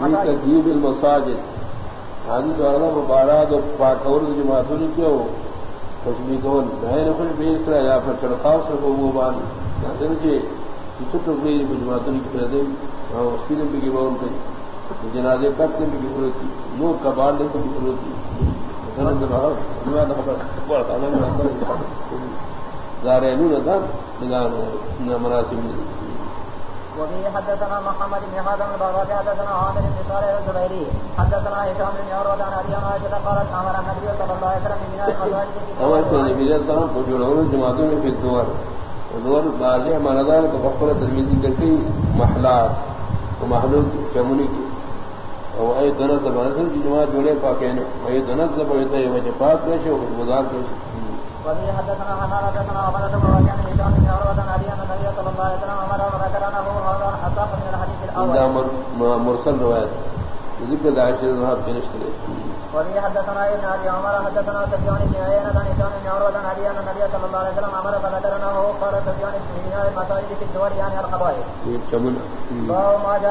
تجیب المساجد. حدیث والا مبارات اور پاکور جماعتوں نے کیا ہو خوشبی کون میں نے خوش بھیج رہا یا پھر چڑکاؤ سے وہ وہ بان. کہ ٹکڑی جماعتوں کی پھر دیں ہاں، اس کی دن کی بول گئی جنازے کب دن کی ضرورت تھی، وہ کبار دن کی ضرورت تھی. مناسب وفي حدثنا محمد بن هذا البغدادي حدثنا عامر بن صالح الزبيري حدثنا هشام بن عروة عن ابي عائشة قالت امر النبي صلى الله عليه وسلم ببناء المساجد في الدور دور بازی مردان کو بخور ترمیزی کرتی محلات و محلوک چمنی کی اور اے دنت زبان کی جماعت جوڑے پاکے نے اے دنت زبان ہے وجہ پاک کیسے ہو گزار کیسے وفي حدثنا حمارة حدثنا عبادة بن وكان هشام بن عروة عن ابي ان النبي صلى الله عليه وسلم امر وذكر انه مرسل روایت. ذکر داعش ذهب في نشر وفي حدثنا ابن ابي عمر حدثنا سفيان بن عيينة عن هشام بن عروة عن ابي ان النبي صلى الله عليه وسلم امر فذكر انه قال سفيان بن المساجد في الدور يعني القبائل. باب ما